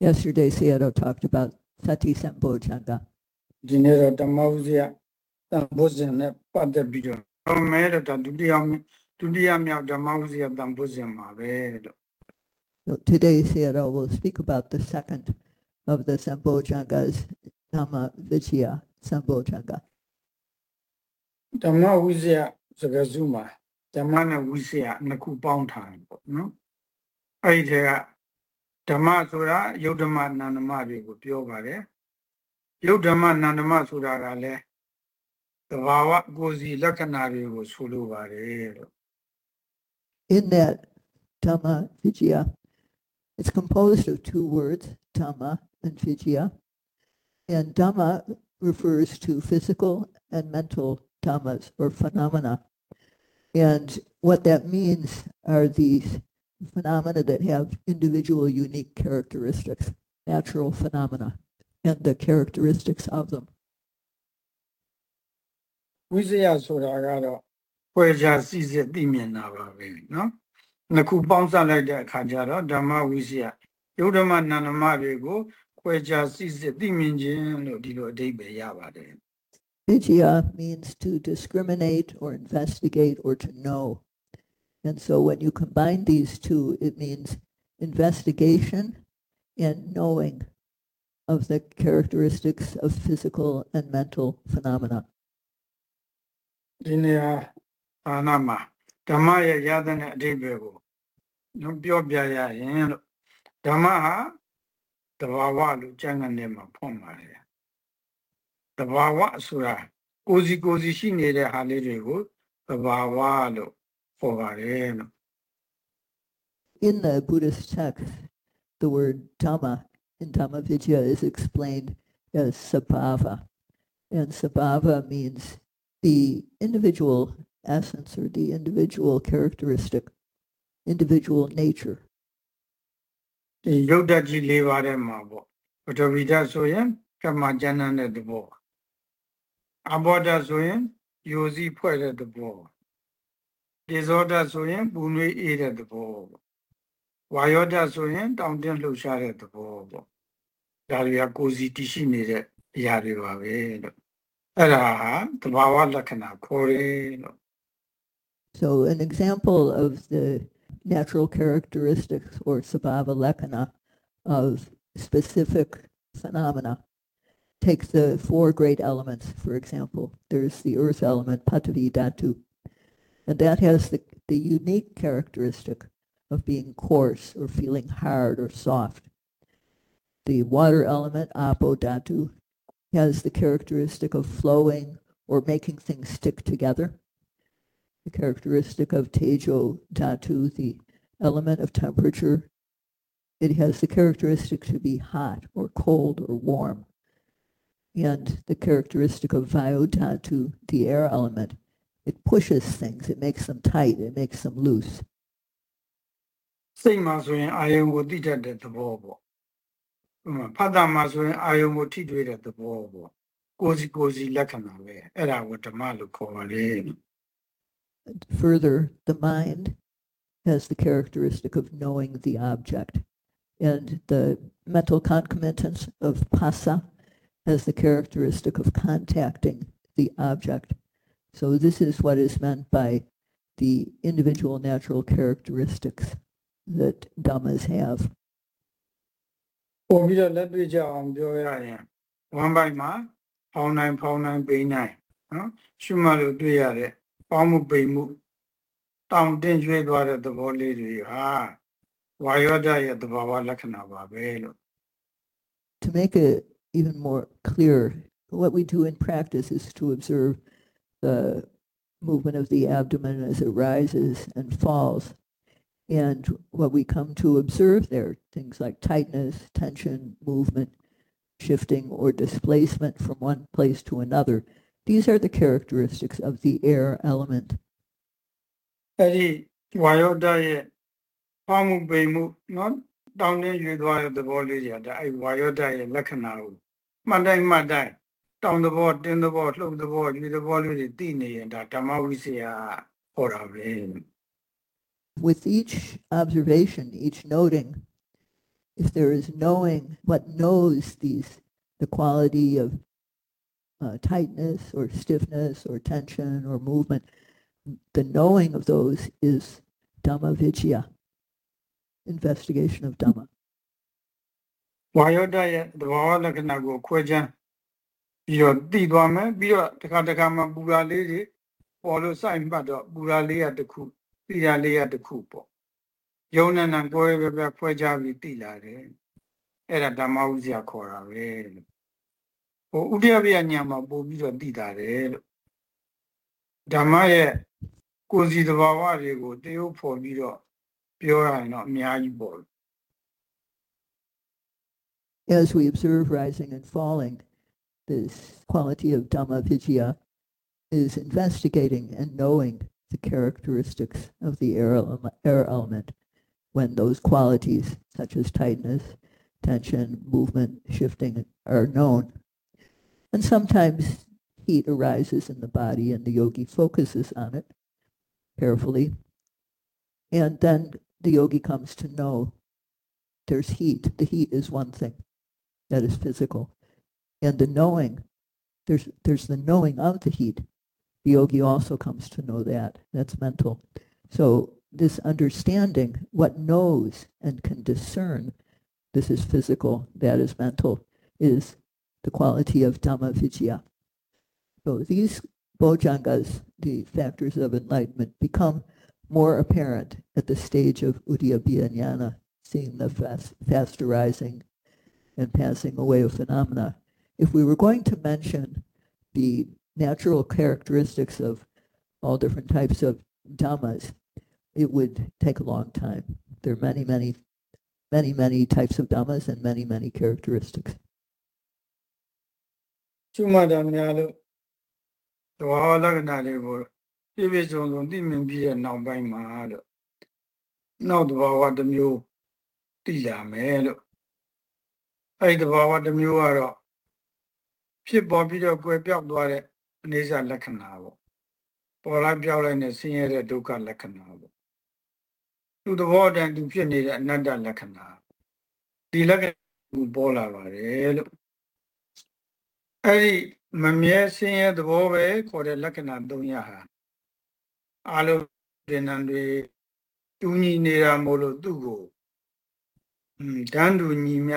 Yesterday, Seattle talked about Sati Sambojjhanga. So Today, Seattle will speak about the second of the Sambojjhangas, Nama Vicaya Sambojjhanga. ဓမ္မဥစရစကားစုမှာ ဓမ္မနဲ့ဝိဇ္ဇာနှစ်ခုပေါင်းထားတယ်ပေါ့နော်အဲ့ဒီထဲကဓမ္မဆိုတာယုတ်ဓမ္မနန္ဓမတွေကိုပြောပါတယ်ယုတ်ဓမ္မနန္ဓမဆိုတာကလည်းသဘာဝကိုယ်စီလက္ခဏာတွေကိုဆိုလိုပါတယ်လို့ in that dhamma vicaya it's composed of two words dhamma and vicaya. And dhamma refers to physical and mental dhammas or phenomena. And what that means are these phenomena that have individual unique characteristics, natural phenomena, and the characteristics of them. ဝိဇယဆိုတာကတော့ဖွဲ့ခြားစီစစ်သိမြင်တာပါပဲနော်နှစ်ခုပေါင်းစပ်လိုက်တဲ့အခါကျတော့ဓမ္မဝိဇယယုတ်ဓမ္မနန္ဒမတွေကိုဖွဲ့ခြားစီစစ်သိမြင်ခြင်းလို့ဒီလိုအဓိပ္ပာယ်ရပါတယ် Vicaya means to discriminate or investigate or to know. And so when you combine these two, it means investigation and knowing of the characteristics of physical and mental phenomena. ဒီနေရာအာနာမှာဓမ္မရဲ့ရသနဲ့အတိပ္ပယ်ကိုပြောပြရရင်လို့ဓမ္မဟာတဘာဝလို့ကျမ်းဂန်ထဲမှာဖွင့်ပါတယ် သဘာဝဆိုတာကိုစီကိုစီရှိနေတဲ့ဟာလေးတွေကိုသဘာဝလို့ခေါ်ပါတယ်နော် In the Buddhist text, the word Dhamma in Dhamma Vicaya is explained as sabhava. And sabhava means the individual essence or the individual characteristic, individual nature. ဒီယုတ်တကြီး၄ပါးထဲမှာပေါ့ပထဝီဓာတ်ဆိုရင်ကမ္မကျမ်းနဲ့တဘော so an example of the natural characteristics or sabhava lakkhana of specific phenomena. Take the four great elements, for example. There's the earth element, Patavi Dhatu, and that has the, the unique characteristic of being coarse or feeling hard or soft. The water element, Apo Dhatu, has the characteristic of flowing or making things stick together the characteristic of Tejo Dhatu, the element of temperature. It has the characteristic to be hot or cold or warm and the characteristic of Vayodhatu, the air element. It pushes things. It makes them tight. It makes them loose. Further, the mind has the characteristic of knowing the object. And the mental concomitants of phassa, has the characteristic of contacting the object. So this is what is meant by the individual natural characteristics that dhammas have. ပို့ပြီးတော့လက်တွေ့ကြအောင်ပြောရရင်ဝမ်းပိုက်မှာဖောင်းနိုင်ဖောင်းနိုင်ပိန်နိုင်နော်ရှုမှတ်လို့တွေ့ရတဲ့ပေါင်းမှုပိန်မှုတောင်တင်းရွေးသွားတဲ့သဘောလေးတွေဟာဝါယောဓာတ်ရဲ့သဘာဝလက္ခဏာပါပဲလို့ To make it even more clear, what we do in practice is to observe the movement of the abdomen as it rises and falls. And what we come to observe there, things like tightness, tension, movement, shifting, or displacement from one place to another, these are the characteristics of the air element. အဲ့ဒီဝါယောဓာတ်ရဲ့ဖောင်းမှုပိန်မှုနော်တောင်တင်းရွေးသွားတဲ့သဘောလေးတွေကဒါအဲ့ဝါယောဓာတ်ရဲ့လက္ခဏာကိုမှ With each observation, each noting, if there is knowing what knows these, the quality of uh, tightness or stiffness or tension or movement, the knowing of those is Dhamma Vicaya, investigation of Dhamma. ဝါယောဒရဲ့သဘာဝလက္ခဏာကိုခွဲခြမ်းပြီးတော့တည်သွားမယ်ပြီးတော့တစ်ခါတစ်ခါမှပူရာလေးတွေပေါ်လို့စိုက်မှတ်တော့ပူရာလေးရတစ်ခုတည်ရာလေးရတစ်ခုပေါ့ယုံနဲ့နံကိုယ်ပဲပဲခွဲခြားပြီးတည်လာတယ်အဲ့ဒါဓမ္မဥစ္စရာခေါ်တာပဲလို့ဟိုဥဒိယပြညာမှာပို့ပြီးတော့တည်တာတယ်လို့ဓမ္မရဲ့ကိုယ်စီသဘာဝတွေကိုတရုပ်ဖော်ပြီးတော့ပြောရရင်တော့အများကြီးပေါ့ As we observe rising and falling, this quality of Dhamma Vicaya is investigating and knowing the characteristics of the air, air element when those qualities, such as tightness, tension, movement, shifting, are known. And sometimes heat arises in the body and the yogi focuses on it carefully. And then the yogi comes to know there's heat. The heat is one thing that is physical. And the knowing, there's, there's the knowing of the heat. The yogi also comes to know that. That's mental. So this understanding, what knows and can discern, this is physical, that is mental, is the quality of Dhamma Vicaya. So these bojjhangas, the factors of enlightenment, become more apparent at the stage of Udayabbaya Jnana, seeing the fast, fast arising and passing away of phenomena. If we were going to mention the natural characteristics of all different types of dhammas, it would take a long time. There are many, many, many, many types of dhammas and many, many characteristics. ကျွမ်းမတာများလို့သဘာဝလက္ခဏာတွေကိုပြည့်ပြည့်စုံစုံသိမြင်ပြီးတဲ့နောက်ပိုင်းမှာလို့နောက်သဘာဝတစ်မျိုးသိလာမယ်လို့ အဲ့ဒီသဘာဝတစ်မျိုးကတော့ဖြစ်ပေါ်ပြီးတော့ကွယ်ပြောက်သွားတဲ့အနေစာလက္ခဏာပေါ့ပေါ်လိုက်ပြောက်လိုက်နဲ့ဆင်းရဲတဲ့ဒုက္ခလက္ခဏာပေါ့သူသဘောတန်သူဖြစ်နေတဲ့အနတ္တလက္ခဏာဒီလက္ခဏာကိုပေါ်လာပါတယ်လို့အဲ့ဒီမမြဲဆင်းရဲသဘောပဲခေါ်တဲ့လက္ခဏာ၃ရဟာအာလုံးဒီနံတွေတူညီနေတာမို့လို့သူ့ကိုอืมတန်းတူညီမြ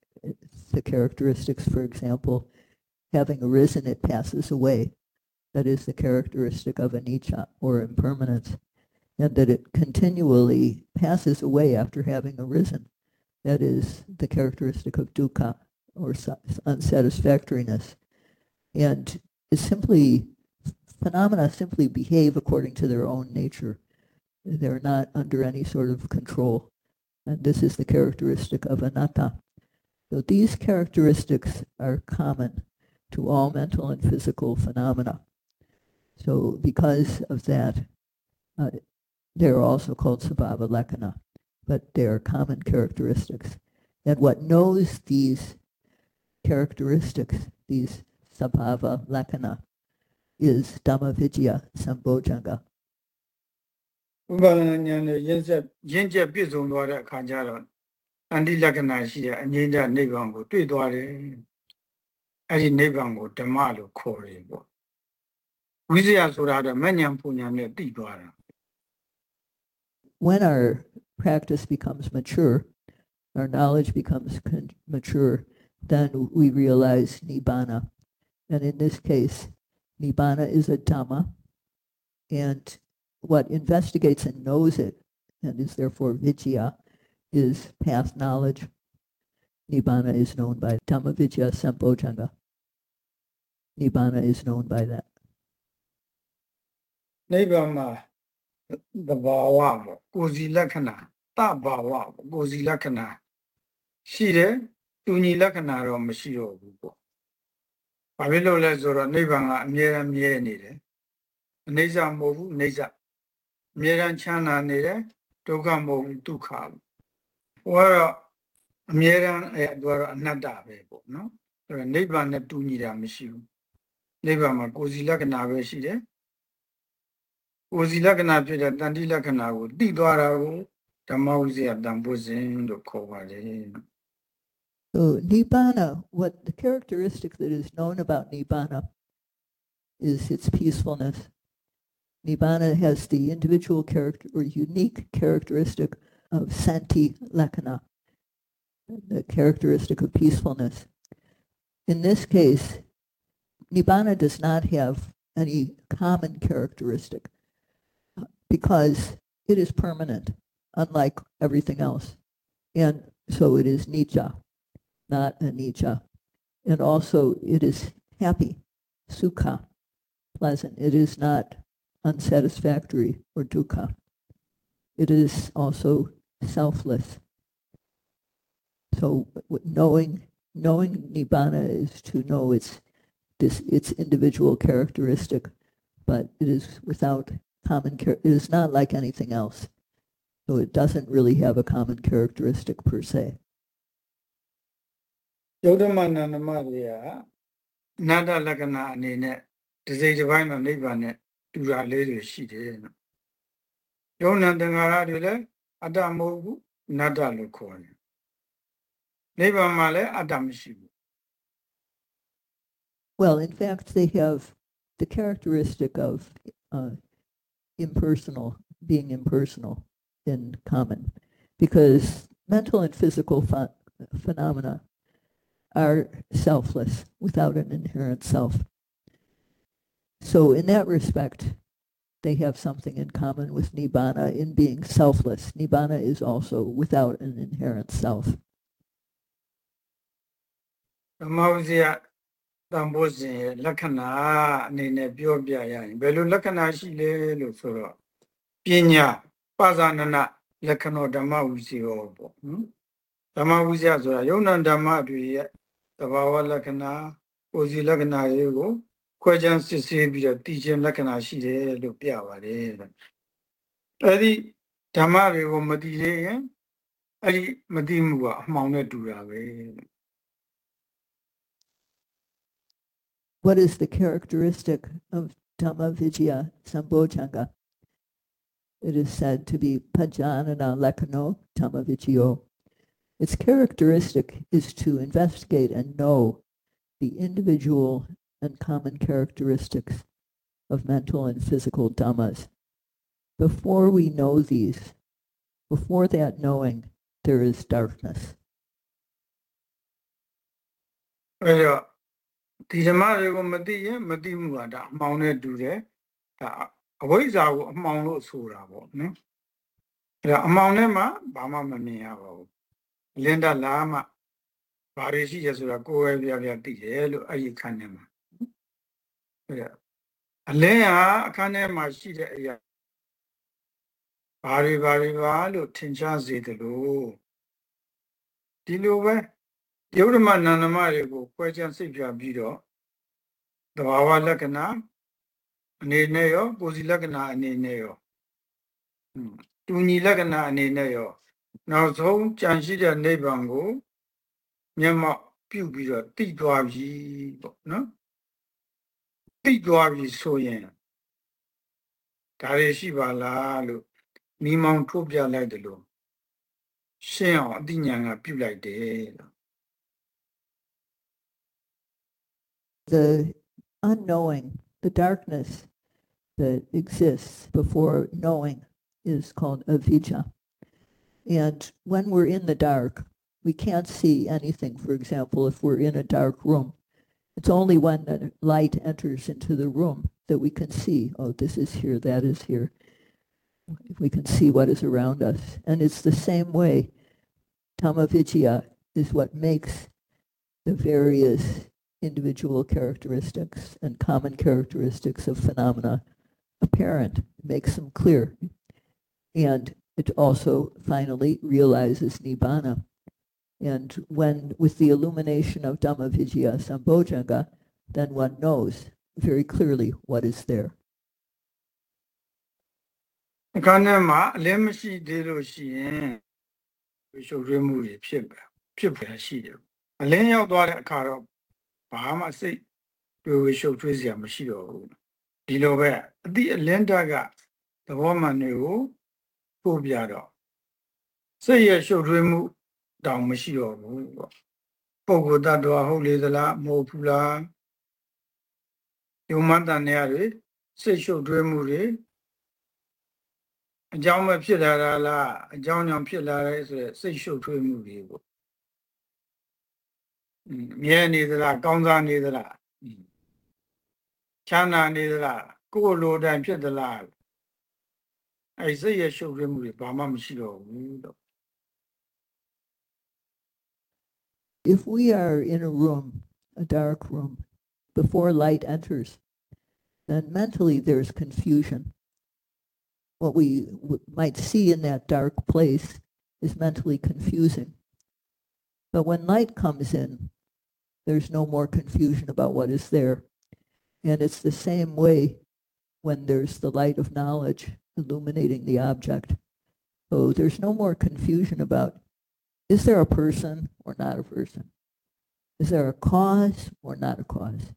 the characteristics. For example, having arisen, it passes away. That is the characteristic of anicca or impermanence, and that it continually passes away after having arisen. That is the characteristic of dukkha or unsatisfactoriness. And it's simply, phenomena simply behave according to their own nature. They're not under any sort of control. And this is the characteristic of anatta. So these characteristics are common to all mental and physical phenomena. So because of that, uh, they're also called sabhava lakkhana, but they're common characteristics. And what knows these characteristics, these sabhava lakkhana, is Dhammavicaya Sambojjhanga အန္တိလက္ခဏာရှိတဲ့အငြိမ့်တဲ့နိဗ္ဗာန်ကိုတွေ့သွားတယ်အဲ့ဒီနိဗ္ဗာန်ကိုဓမ္မလို့ခေါ်တယ်ပေါ့ဝိဇ္ဇာဆိုတာတော့မဉ္ဇဉ်ပူညာနဲ့သိသွားတာ When our practice becomes mature, our knowledge becomes con- mature, then we realize Nibbana. And in this case, Nibbana is a Dhamma, and what investigates and knows it, and is therefore Vijaya, is past knowledge. Nibbana is known by Dhammavicaya Sambojjhanga. Nibbana is known by that. Nibbana, the Bhava, Gozi Lakana, Ta Bhava, Gozi Lakana. She there, Tuni Lakana, or obo. Pavilo Lazora, Nibbana, Mira Mira Nide. Neza Movu, Neza. Mira Chana Nide, Toga Movu, Tukabu. ဟိုကတော့အမြဲတမ်းအဲသူကတော့အနတ္တပဲပေါ့နော်အဲ့တော့နိဗ္ဗာန်နဲ့တူညီတာမရှိဘူးနိဗ္ဗာန်မှာကိုယ်စီလက္ခဏာပဲရှိတယ်ကိုယ်စီလက္ခဏာဖြစ်တဲ့တန်တိလက္ခဏာကိုသိသွားတာကိုဓမ္မဝိဇ္ဇာတန်ဖိုးစဉ်လို့ခေါ်ပါတယ် So Nibbana, what the characteristic that is known about Nibbana is its peacefulness. Nibbana has the individual character or unique characteristic of Santi Lakkhana, the characteristic of peacefulness. In this case, Nibbana does not have any common characteristic uh, because it is permanent, unlike everything else. And so it is nicca, not a anicca. And also it is happy, sukha, pleasant. It is not unsatisfactory or dukkha. It is also selfless. So w- knowing knowing nibbana is to know its this its individual characteristic, but it is without common char- it is not like anything else. So it doesn't really have a common characteristic per se. ယုဒ္ဓမနန္ဒမတွေကအနတ္တလက္ခဏာအနေနဲ့တစ်စိတ်တစ်ပိုင်းတော့နိဗ္ဗာန်နဲ့တူတာလေးတွေရှိတယ်နော်ယုံနံတင်္ဂါရတွေလည်း အတ္တမဟုတ်ဘူးအနတ္တလို့ခေါ်တယ်နိဗ္ဗာန်မှာလည်းအတ္တမရှိဘူး Well, in fact, they have the characteristic of uh, impersonal, being impersonal in common, because mental and physical ph- phenomena are selfless without an inherent self. So, in that respect, they have something in common with Nibbana in being selfless. Nibbana is also without an inherent self. ဓမ္မဝိဇ္ဇာတန်ဖိုးစဉ်ရဲ့လက္ခဏာအနေနဲ့ပြောပြရရင်ဘယ်လိုလက္ခဏာရှိလဲလို့ဆိုတော့ပညာပါဇာနနလက္ခဏာဓမ္မဝိဇ္ဇာပေါ့နော်ဓမ္မဝိဇ္ဇာဆိုတာယုံနာဓမ္မတွေရဲ့သဘာဝလက္ခဏာကိုယ်စီလက္ခဏာတွေကို ခွဲခြမ်းစစ်ဆေးပြီးတော့တည်ခြင်းလက္ခဏာရှိတယ်လို့ပြပါတယ်အဲ့ဒီဓမ္မတွေကိုမတည်သေးရင်အဲ့ဒီမတည်မှုကအမှောင်နဲ့တူတာပဲ What is the characteristic of Dhamma Vicaya Sambojjhanga? It is said to be Pajanana Lakkhano Dhamma Vicayo. Its characteristic is to investigate and know the individual and common characteristics of mental and physical dhammas. Before we know these, before that knowing, there is darkness. အဲ့တော့ဒီဓမ္မတွေကိုမသိရင်မသိမှုကဒါအမှောင်နဲ့တူတယ်ဒါအဝိဇ္ဇာကိုအမှောင်လို့ဆိုတာပေါ့နော်အဲ့တော့အမှောင်နဲ့မှဘာမှမမြင်ရပါဘူးလင်းတက်လာမှဘာတွေရှိရဆိုတာကိုယ်ပဲပြပြသိတယ်လို့အဲ့ဒီအခန်းထဲမှာ အဲ့တော့အလင်းဟာအခန်းထဲမှာရှိတဲ့အရာဘာတွေဘာတွေပါလို့ထင်ရှားစေတယ်လို့ဒီလိုပဲယုဒ္ဓမနန္ဒမတွေကိုခွဲခြားစိတ်ပြပြီးတော့သဘာဝလက္ခဏာအနေနဲ့ရောကိုယ်စီလက္ခဏာအနေနဲ့ရောဟွန်းတူညီလက္ခဏာအနေနဲ့ရောနောက်ဆုံးကြံရှိတဲ့နိဗ္ဗာန်ကို မျက်မှောက်ပြုပြီးတော့တိသွားပြီပေါ့နော် တိသွားပြီဆိုရင်ဒါတွေရှိပါလားလို့မိမောင်ထုတ်ပြလိုက်တယ်လို့ရှင်းအောင်အသိဉာဏ်ကပြုလိုက်တယ်လို့ the unknowing, the darkness that exists before knowing is called avijja. And when we're in the dark, we can't see anything. For example, if we're in a dark room, it's only when the light enters into the room that we can see, oh, this is here, that is here. We can see what is around us. And it's the same way. Dhammavicaya is what makes the various individual characteristics and common characteristics of phenomena apparent, makes them clear. and it also finally realizes nibbana. And when, with the illumination of Dhammavicaya Sambojjhanga, then one knows very clearly what is there. အခါနဲ့မှာအလင်းမရှိသေးလို့ရှိရင်ရှုပ်ထွေးမှုတွေဖြစ်ပဲဖြစ်ပဲရှိတယ်။အလင်းရောက်သွားတဲ့အခါတော့ဘာမှစိတ်တွေဝရှုပ်ထွေးစရာမရှိတော့ဘူး။ဒီလိုပဲအတိအလင်းတကသဘောမှန်တွေကိုပို့ပြတော့စိတ်ရဲ့ရှုပ်ထွေးမှု တောင်မရှိတော့ဘူးပေါ့ပုဂ္ဂိုလ်တ attva ဟုတ်လေသလားမဟုတ်ဘူးလားယုံမတန်နေရတွေစိတ်ရှုပ်ထွေးမှုတွေအကြောင်းပဲဖြစ်လာတာလားအကြောင်းကြောင့်ဖြစ်လာတဲ့ဆိုရယ်စိတ်ရှုပ်ထွေးမှုတွေပေါ့မြဲနေသလားကောင်းစားနေသလားချမ်းသာနေသလားကိုယ်လိုတိုင်းဖြစ်သလားအဲစိတ်ရဲ့ရှုပ်ထွေးမှုတွေဘာမှမရှိတော့ဘူးတော့ If we are in a room, a dark room, before light enters, then mentally there's confusion. What we might see in that dark place is mentally confusing. But when light comes in, there's no more confusion about what is there. And it's the same way when there's the light of knowledge illuminating the object. So there's no more confusion about is there a person or not a person? Is there a cause or not a cause?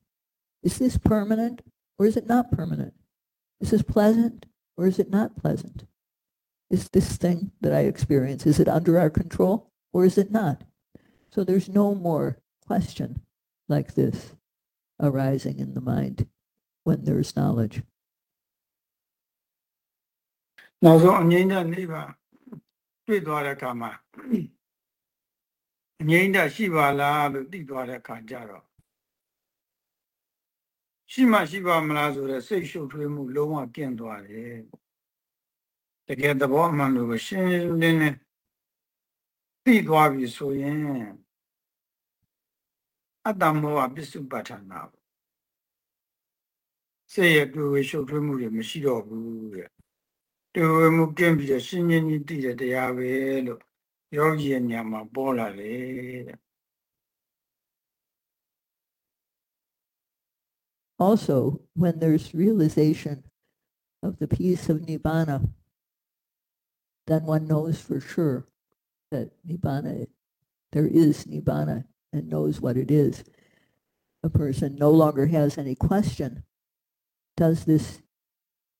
Is this permanent or is it not permanent? Is this pleasant or is it not pleasant? Is this thing that I experience, is it under our control or is it not? So there's no more question like this arising in the mind when there's knowledge. နောက်ဆုံးအငြိမ့်တဲ့နေပါတွေ့သွားတဲ့အခါမှာ အငြိမ့်တဲ့ရှိပါလားလို့သိသွားတဲ့အခါကျတော့ရှိမှရှိပါမလားဆိုတော့စိတ်ရှုပ်ထွေးမှုလုံးဝပြင့်သွားတယ်တကယ်သဘောအမှန်လို့ပဲရှင်းရှင်းလင်းလင်းသိသွားပြီဆိုရင်အတ္တမောဟပစ္စုပ္ပတ္ထနာပေါ့စိတ်ရဲ့တွေ့ဝေရှုပ်ထွေးမှုတွေမရှိတော့ဘူးတဲ့တွေ့ဝေမှုကင်းပြီးတော့ရှင်းရှင်းကြီးသိတဲ့တရားပဲလို့ ယောဂီရဲ့ညမှာပေါ်လာတယ်တဲ့ Also, when there's realization of the peace of Nibbana, then one knows for sure that Nibbana, there is Nibbana and knows what it is. A person no longer has any question, does this,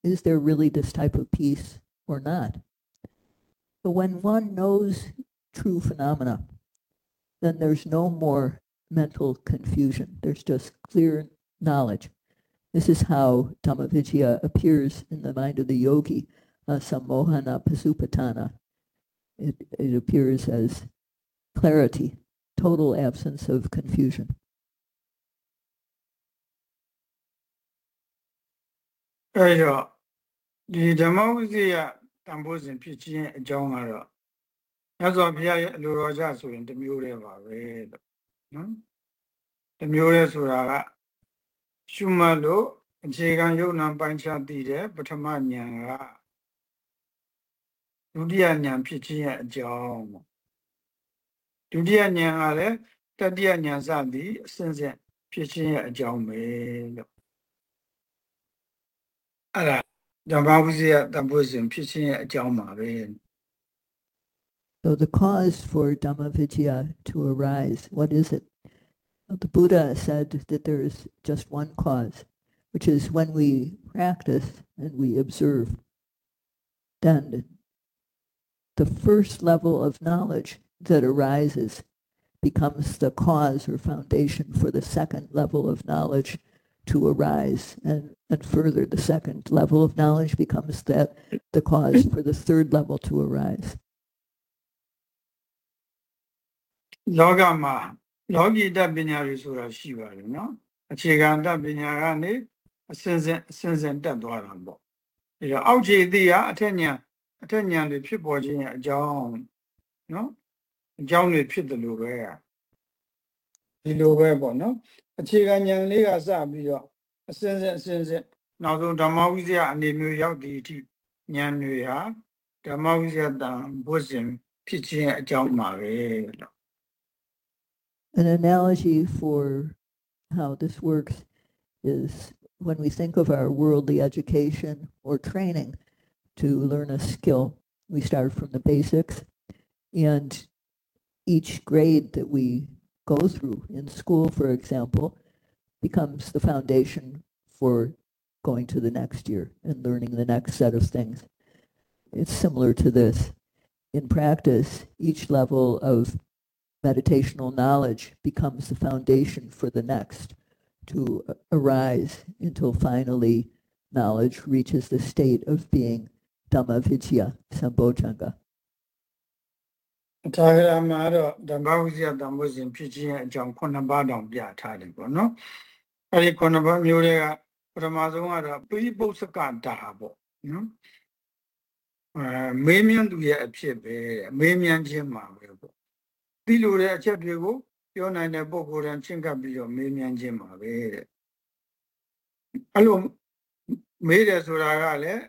is there really this type of peace or not? But when one knows true phenomena, then there's no more mental confusion. There's just clear knowledge. This is how Dhamma appears in the mind of the yogi, uh, Sammohana Paccupatthana. It, it appears as clarity, total absence of confusion. There you go. တန်ဖိုးစဉ်ဖြစ်ခြင်းအကြောင်းကတော့မြတ်စွာဘုရားရဲ့အလိုတော်ကြဆိုရင်တစ်မျိုးတည်းပါပဲလို့နော်တစ်မျိုးတည်းဆိုတာကရှုမှတ်လို့အခြေခံယုံနာပိုင်းခြားသိတဲ့ပထမဉာဏ်ကဒုတိယဉာဏ်ဖြစ်ခြင်းရဲ့အကြောင်းပေါ့ဒုတိယဉာဏ်ကလည်းတတိယဉာဏ်စသည်အစဉ်စဉ်ဖြစ်ခြင်းရဲ့အကြောင်းပဲလို့အဲ့ဒါ So the cause for Dhammavicaya to arise, what is it? The Buddha said that there is just one cause, which is when we practice and we observe, then the first level of knowledge that arises becomes the cause or foundation for the second level of knowledge to arise. And, and further, the second level of knowledge becomes that the cause for the third level to arise. လောကမှာလောကီတပညာတွေဆိုတာရှိပါတယ်နော်အခြေခံတပညာကနေအစဉ်စဉ်အစဉ်စဉ်တက်သွားတာပေါ့အဲတော့အောက်ခြေသိရအထက်ညာအထက်ညာတွေဖြစ်ပေါ်ခြင်းရဲ့အကြောင်းနော်အကြောင်းတွေဖြစ်တယ်လို့ပဲဒီလိုပဲပေါ့နော် အခြေခံဉာဏ်လေးကစပြီးတော့အစဉ်စဉ်အစဉ်စဉ်နောက်ဆုံးဓမ္မဝိဇ္ဇာအနေမျိုးရောက်ဒီအထိဉာဏ်တွေဟာ ဓမ္မဝိဇ္ဇတံဘုဇင်ဖြစ်ခြင်းအကြောင်းပါပဲလို့ An analogy for how this works is when we think of our worldly education or training to learn a skill, we start from the basics, and each grade that we go through in school, for example, becomes the foundation for going to the next year and learning the next set of things. It's similar to this. In practice, each level of meditational knowledge becomes the foundation for the next to arise until finally knowledge reaches the state of being Sambojjhanga. ထာ ဂရမှာတော့ဓမ္မဝိဇ္ဇတံဘုဇင်ဖြစ်ခြင်းအကြောင်းခုနှစ်ပါးတောင်ပြထားတယ်ပေါ့နော်အဲဒီခုနှစ်ပါးမျိုးတွေကပထမဆုံးကတော့ပိပု္ပစကတာပေါ့နော်အဲမေးမြန်းသူရဲ့အဖြစ်ပဲတဲ့မေးမြန်းခြင်းမှာပဲပေါ့သိလို့တဲ့အချက်တွေကိုပြောနိုင်တဲ့ပုဂ္ဂိုလ်တိုင်းချင်းကပ်ပြီးတော့မေးမြန်းခြင်းမှာပဲတဲ့အဲ့လိုမေးတယ်ဆိုတာကလည်း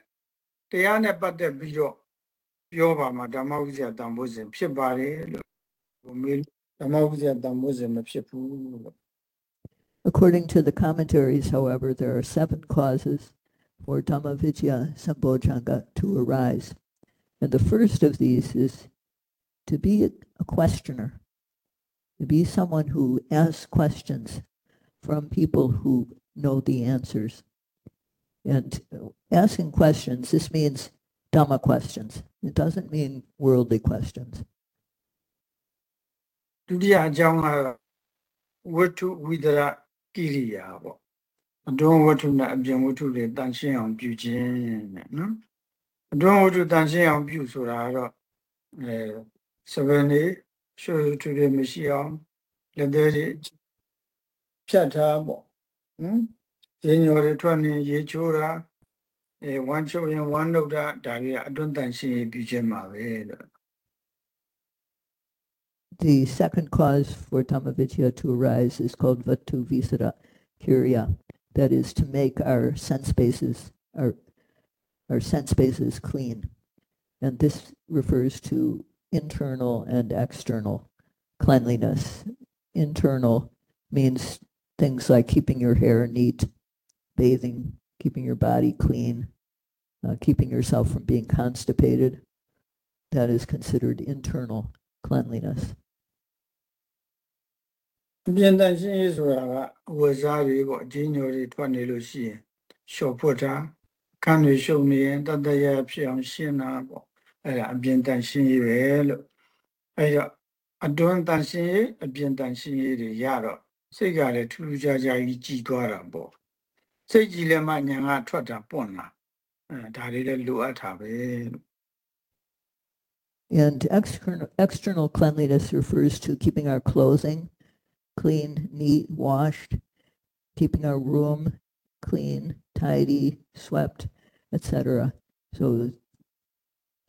တရားနဲ့ပတ်သက်ပြီးတော့ According to the commentaries, however, there are seven clauses for Dhammavijja Sambojjhanga to arise. And the first of these is to be a questioner, to be someone who asks questions from people who know the answers. And asking questions, this means Dhamma questions, It doesn't mean worldly questions. ဒုတိယအကြောင်းကတော့ဝတ္ထုဝိဒရကိရိယာပေါ့အတွင်းဝတ္ထုနဲ့အပြင်ဝတ္ထုတွေတန်ရှင်းအောင်ပြုခြင်းတဲ့နော်အတွင်းဝတ္ထုတန်ရှင်းအောင်ပြုဆိုတာကတော့အဲစပယ်နေရှုပ်ထူတွေမရှိအောင်လက်သေးတွေဖြတ်ထားပေါ့ဟမ်ရင်းညော်တွေထွက်နေရေချိုးတာ the second cause for tamavijja to arise is called vatthu Visada Kiriya, that is to make our sense bases, our, our sense bases clean. And this refers to internal and external cleanliness. Internal means things like keeping your hair neat, bathing, keeping your body clean, uh, keeping yourself from being constipated. That is considered internal cleanliness. ပြင်တန်ရှင်းရေးဆိုတာကဝဇာတွေပေါ့အချင်းညိုတွေထွက်နေလို့ရှိရင်လျှော်ဖွတ်တာခန်းတွေရှုပ်နေရင်တတရဖြစ်အောင်ရှင်းတာပေါ့အဲ့ဒါအပြင်တန်ရှင်းရေးပဲလို့အဲ့တော့အတွင်းတန်ရှင်းရေးအပြင်တန်ရှင်းရေးတွေရတော့စိတ်ကလည်းထူးထူးခြားခြားကြီးကြည်သွားတာပေါ့ စိတ်ကြည်လည်းမှညာကထွက်တာပွန့်လာအဲဒါတွေလည်းလိုအပ်တာပဲလို့ And external, external cleanliness refers to keeping our clothing clean, neat, washed, keeping our room clean, tidy, swept, etc. So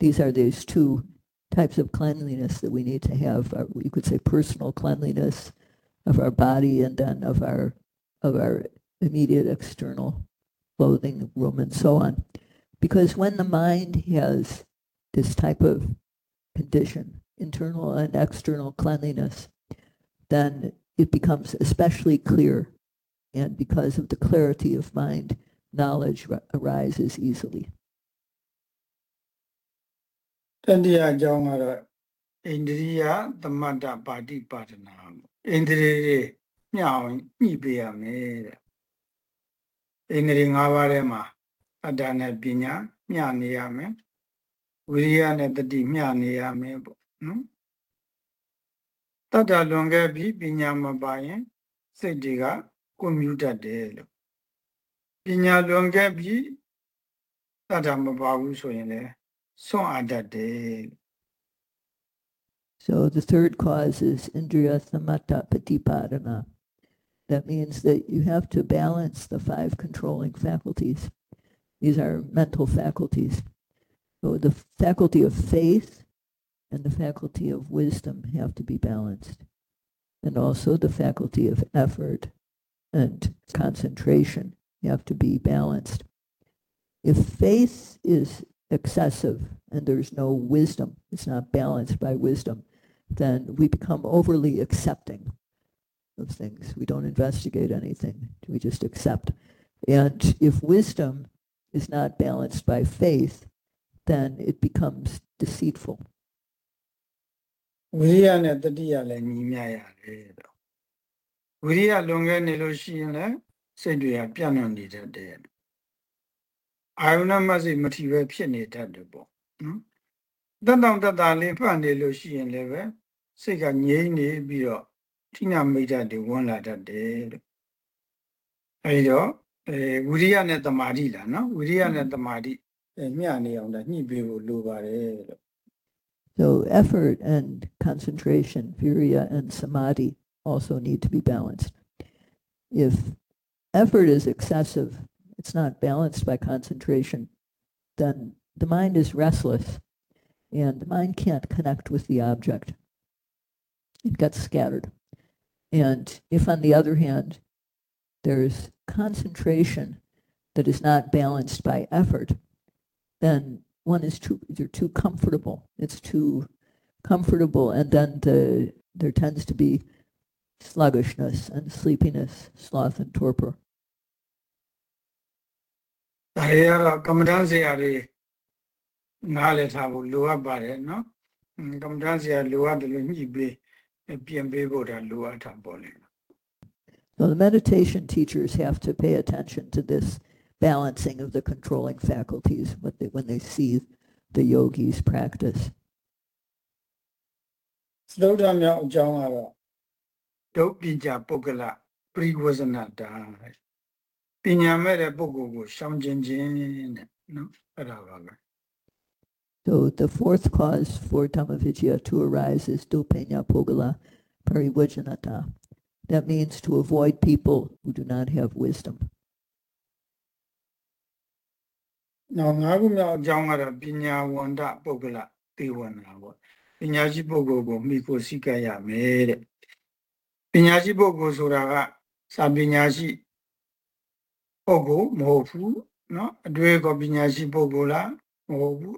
these are these two types of cleanliness that we need to have. Uh, You could say personal cleanliness of our body and then of our of our immediate external clothing, room, and so on. Because when the mind has this type of condition, internal and external cleanliness, then it becomes especially clear. And because of the clarity of mind, knowledge ri- arises easily. တတိယအကြောင်းကတော့ဣန္ဒြိယသမတ္တပါတိပါဒနာဣန္ဒြေတွေမျှအောင်ညှိပေးရမယ်တဲ့ ဣန္ဒြေ၅ပါးထဲမှာအတ္တနဲ့ပညာမျှနေရမယ်ဝိရိယနဲ့တတိမျှနေရမယ်ပေါ့နော်တတ္တလွန်ခဲ့ပြီးပညာမပါရင်စိတ်တွေကကွန်မြူတတ်တယ်လို့ပညာလွန်ခဲ့ပြီးတတ္တမပါဘူးဆိုရင်လည်းစွန့်အားတတ်တယ်လို့ So the third cause is indriya samatha patipadana. That means that you have to balance the five controlling faculties. These are mental faculties. So the faculty of faith and the faculty of wisdom have to be balanced. And also the faculty of effort and concentration have to be balanced. If faith is excessive, and there's no wisdom, it's not balanced by wisdom, then we become overly accepting of things. We don't investigate anything. We just accept. And if wisdom is not balanced by faith, then it becomes deceitful. ဝိရိယနဲ့တတိယလည်းညီမျှရတယ်တော့ဝိရိယလွန်ခဲ့နေလို့ရှိရင်လည်းစိတ်တွေကပြန့်နှံ့နေတတ်တယ်အာယုဏမစိတ်မထီပဲဖြစ်နေတတ်တယ်ပေါ့နော်တက်တောင်တက်တာလေးဖတ်နေလို့ရှိရင်လည်းပဲစိတ်ကငြိမ့်နေပြီးတော့ ထိနာမိတ်တွေဝင်လာတတ်တယ်လို့အဲဒီတော့အဲဝိရိယနဲ့တမာတိလားနော်ဝိရိယနဲ့တမာတိအဲမျှနေအောင်ဒါညှိပေးဖို့လိုပါတယ်လို့ So effort and concentration, virya and samadhi also need to be balanced. If effort is excessive, it's not balanced by concentration, then the mind is restless and the mind can't connect with the object. It gets scattered. And if on the other hand, there's concentration that is not balanced by effort, then one is too you're too comfortable. It's too comfortable, and then the there tends to be sluggishness and sleepiness, sloth and torpor. ဒါတွေကတော့ကမ္မဋ္ဌာန်းဆရာတွေနားလည်ထားဖို့လိုအပ်ပါတယ်နော်အင်းကမ္မဋ္ဌာန်းဆရာလိုအပ်တယ်လို့ညှိပေး ပြင်ပေးဖို့ဒါလိုအပ်တာပေါ့လေ So the meditation teachers have to pay attention to this balancing of the controlling faculties when they, when they see the yogis practice. သဒ္ဓမြောက်အကြောင်းကတော့ဒုပညာပုဂ္ဂလပရိဝဇနတာပညာမဲ့တဲ့ပုဂ္ဂိုလ်ကိုရှောင်ကျင်ခြင်းတဲ့နော်အဲ့ဒါပါပဲ so the fourth cause for Dhamma to arise is Duppanna Puggala Parivajjanata. That means to avoid people who do not have wisdom. နောက်ငါးခုမြောက်အကြောင်းကတော့ပညာဝန္တပုဂ္ဂလသေဝနာပေါ့ပညာရှိပုဂ္ဂိုလ်ကိုမိကိုစိကရမယ်တဲ့ပညာရှိပုဂ္ဂိုလ်ဆိုတာကစာပညာရှိပုဂ္ဂိုလ်မဟုတ်ဘူးเนาะအတွေ့အကြုံပညာရှိပုဂ္ဂိုလ်လားမဟုတ်ဘူး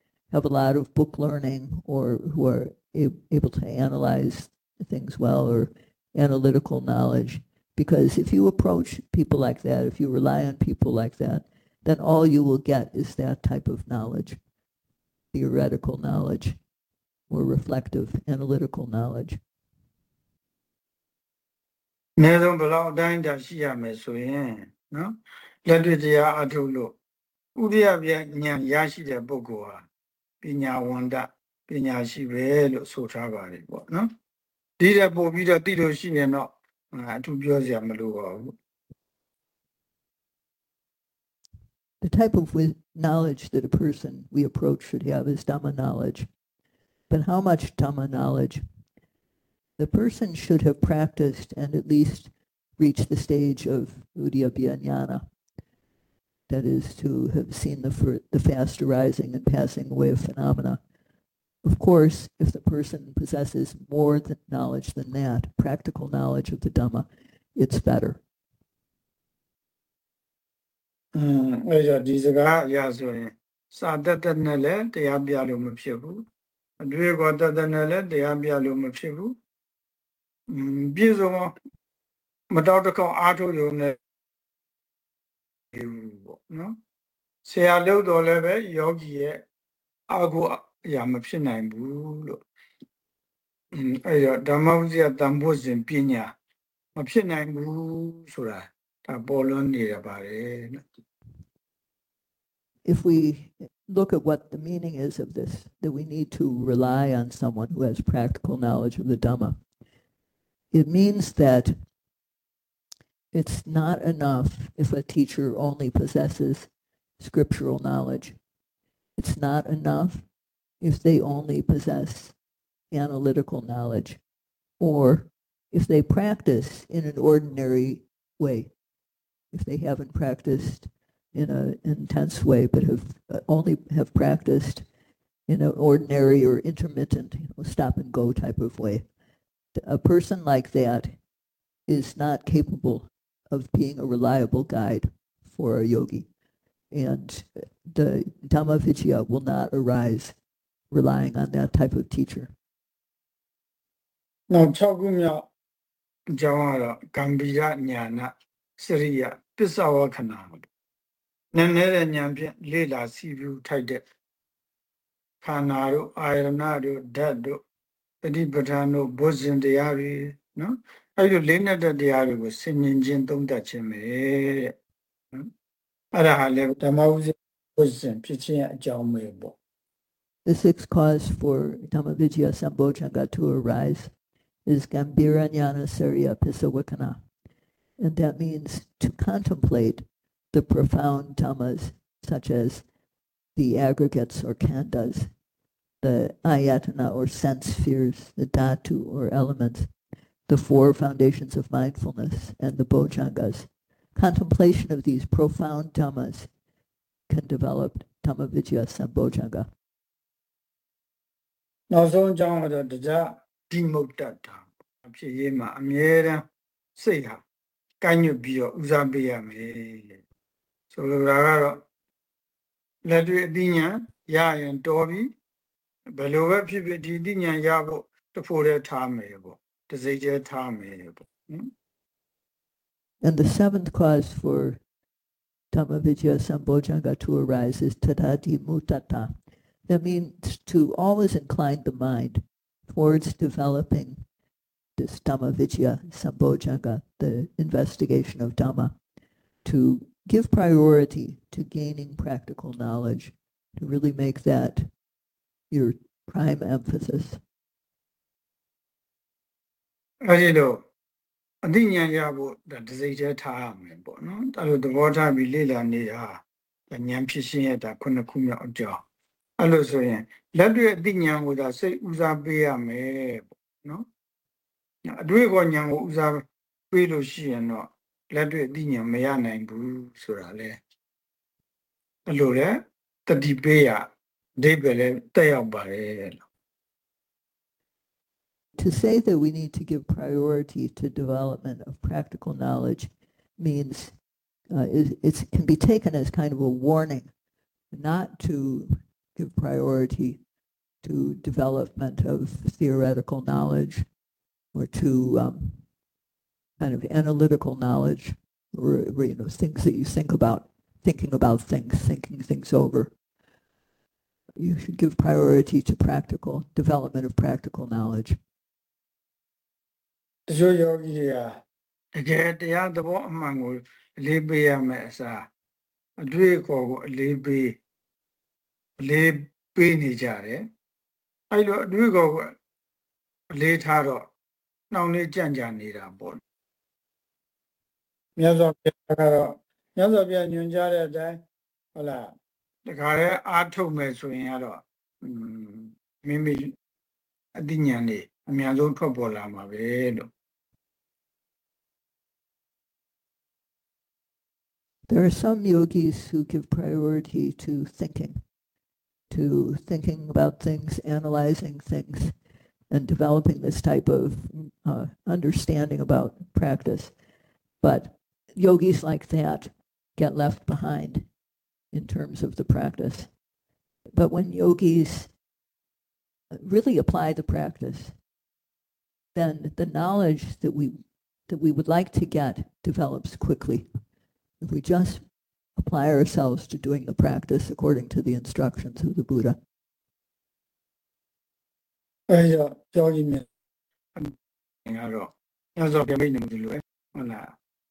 have a lot of book learning or who are a- able to analyze things well or analytical knowledge. Because if you approach people like that, if you rely on people like that, then all you will get is that type of knowledge, theoretical knowledge or reflective analytical knowledge. အနည်းဆုံးဘယ်လောက်အတိုင်းအတာရှိရမယ်ဆိုရင်နော်လက်တွေ့တရားအထုတ်လို့ဥဒိယပြဉာဏ်ရရှိတဲ့ပုဂ္ဂိုလ်ဟာ the type of knowledge that a person we approach should have is Dhamma knowledge. But how much Dhamma knowledge? The person should have practiced and at least reached the stage of Udayabbayanana that is to have seen the, the fast arising and passing away of phenomena. Of course, if the person possesses more than knowledge than that, practical knowledge of the Dhamma, it's better. အဲကြောင့်ဒီစကားအရာဆိုရင်စာတတ်တနဲ့လည်းတရားပြလို့မဖြစ်ဘူးအတွေ့အကြုံတတ်တနဲ့လည်းတရားပြလို့မဖြစ်ဘူးပြည့်စုံမတော်တကောအားထုတ်ရုံနဲ့ ဒီပေါ့နော်ဆရာလို့တော်လည်းပဲယောဂီရဲ့အာဟုအရာမဖြစ်နိုင်ဘူးလို့อืมအဲ့တော့ဓမ္မဝိဇ္ဇာတန်ဖို့စဉ်ပညာမဖြစ်နိုင်ဘူးဆိုတာဒါပေါ်လွန်နေရပါတယ်နော် if we look at what the meaning is of this, that we need to rely on someone who has practical knowledge of the Dhamma, it means that it's not enough if a teacher only possesses scriptural knowledge. It's not enough if they only possess analytical knowledge or if they practice in an ordinary way, if they haven't practiced in an intense way but have uh, only have practiced in an ordinary or intermittent you know, stop and go type of way. A person like that is not capable of being a reliable guide for a yogi. And the Dhamma Vicaya will not arise relying on that type of teacher. နောက်6ခုမြောက်ကျောင်းကတော့ကံပိယညာဏစရိယပစ္စဝခဏနည်းနည်းတဲ့ဉာဏ်ဖြင့်လေ့လာစီပြူထိုက်တဲ့ခန္ဓာတို့အာယတနာတို့ဓာတ်တို့ပฏิပဌာန်တို့ဘုဇင်တရားတွေနော် the sixth cause for Dhammavicaya Sambojjhanga to arise is Gambira Jnana Surya And that means to contemplate the profound dhammas, such as the aggregates or khandhas, the ayatana or sense spheres, the dhatu or elements, the Four Foundations of Mindfulness and the Bojjhangas. Contemplation of these profound dhammas can develop Dhamma Vicaya Sambojjhanga. နောက်ဆုံးအကြောင်းကတော့တရားဒီမုတ်တတာအဖြစ်ရေးမှာအမြဲတမ်းစိတ်ဟာကန့်ညွတ်ပြီးတော့ဦးစားပေးရမယ်ဆိုလိုတာကတော့လက်တွေ့အသိဉာဏ်ရရင်တော်ပြီဘယ်လိုပဲဖြစ်ဖြစ်ဒီအသိဉာဏ်ရဖို့တဖို့တည်းထားမယ်ပေါ့ Hmm? And the seventh cause for Dhammavicaya Sambojjhanga to arise is Tadadhimuttata. That means to always incline the mind towards developing this Dhamma sambojjhanga, the investigation of Dhamma, to give priority to gaining practical knowledge, to really make that your prime emphasis. အဲဒီတော့အသိဉာဏ်ရဖို့ဒါတစ်စိတ်တည်းထားရမယ်ပေါ့နော်အဲလိုသဘောထားပြီးလေ့လာနေတာဒါဉာဏ်ဖြစ်ခြင်းရဲ့ဒါခုနှစ်ခုမြောက်အကြောင်းအဲလိုဆိုရင်လက်တွေ့အသိဉာဏ်ကိုဒါစိတ်ဦးစားပေးရမယ်ပေါ့နော်အတွေ့အခေါ်ဉာဏ်ကိုဦးစားပေးလို့ရှိရင်တော့လက်တွေ့အသိဉာဏ်မရနိုင်ဘူးဆိုတာလေအဲလိုလေတတိပေးရအဓိပ္ပာယ်လည်းတက်ရောက်ပါတယ်လို့ To say that we need to give priority to development of practical knowledge means uh, it, can be taken as kind of a warning not to give priority to development of theoretical knowledge or to um, kind of analytical knowledge or, or, you know things that you think about thinking about things thinking things over. You should give priority to practical development of practical knowledge တချို့ယောဂီတွေကတကယ်တရားသဘောအမှန်ကိုအလေးပေးရမယ်အစားအတွေ့အခေါ်ကိုအလေးပေးအလေးပေးနေကြတယ်အဲ့လိုအတွေ့အခေါ်ကိုအလေးထားတော့နှောင့်နှေးကြံ့ကြာနေတာပေါ့မြတ်စွာဘုရားကတော့မြတ်စွာဘုရားညွှန်ကြားတဲ့အတိုင်းဟုတ်လားတခါလဲအားထုတ်မယ်ဆိုရင်ကတော့မိမိအသိဉာဏ်တွေ အများဆုံးထွက်ပေါ်လာမှာပဲလို့ There are some yogis who give priority to thinking, to thinking about things, analyzing things, and developing this type of uh, understanding about practice. But yogis like that get left behind in terms of the practice. But when yogis really apply the practice, then the knowledge that we that we would like to get develops quickly. If we just apply ourselves to doing the practice according to the instructions of the Buddha. အဲရပြောကြည့်မြင်ကတော့ညဇောပြမိတ်နေမှုလို့ဟုတ်လား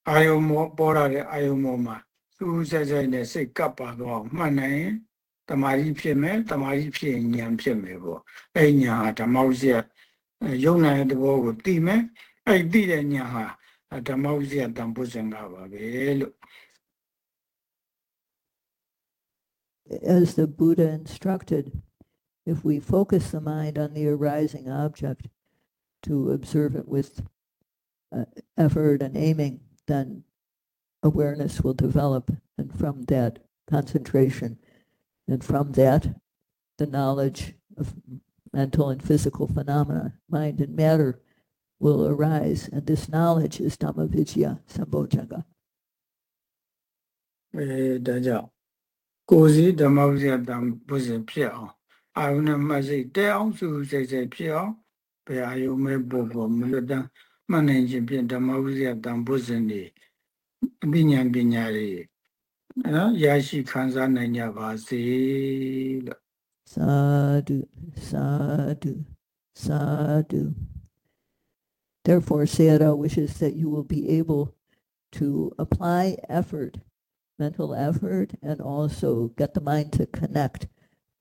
အာယုံမောပေါ်လာတဲ့အာယုံမောမှာသူ့ဆက်ဆက်နဲ့စိတ်ကပ်ပါတော့မှတ်နိုင်ရင်တမာရီဖြစ်မယ်တမာရီဖြစ်ရင်ဉာဏ်ဖြစ်မယ်ပေါ့အဲဉာဏ်ဟာဓမ္မဥစ္စာ ယုံနိုင်တဲ့သဘောကိုသိမယ်အဲသိတဲ့ဉာဏ်ဟာဓမ္မဥစ္စာတန်ဖို့စံကပါပဲလို့ As the Buddha instructed, if we focus the mind on the arising object to observe it with uh, effort and aiming, then awareness will develop. And from that concentration, and from that, the knowledge of mental and physical phenomena, mind and matter, will arise. And this knowledge is Dhamma Vicaya Sambojjhanga. အဲဒါကြောင့်ကိုယ်စီဓမ္မဝိဇ္ဇာတံပုဇဉ်ဖြစ်အောင်အာရုံနဲ့မှတ်စိတ်တဲအောင်သူစိတ်စိတ်ဖြစ်အောင်ဘယ်အာရုံမဲ့ပုံပေါ်မလွတ်တမ်းမှန်နေခြင်းဖြင့်ဓမ္မဝိဇ္ဇာတံပုဇဉ်ဒီအဘိညာဉ်ပညာတွေနော်ရရှိခံစားနိုင်ကြပါစေလို့ Sadhu, sadhu, sadhu. Therefore, Sayadaw wishes that you will be able to apply effort, mental effort, and also get the mind to connect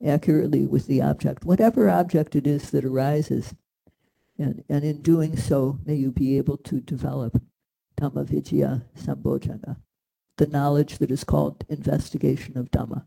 accurately with the object, whatever object it is that arises. And, and in doing so, may you be able to develop Dhammavicaya Sambojjhanga, the knowledge that is called investigation of Dhamma.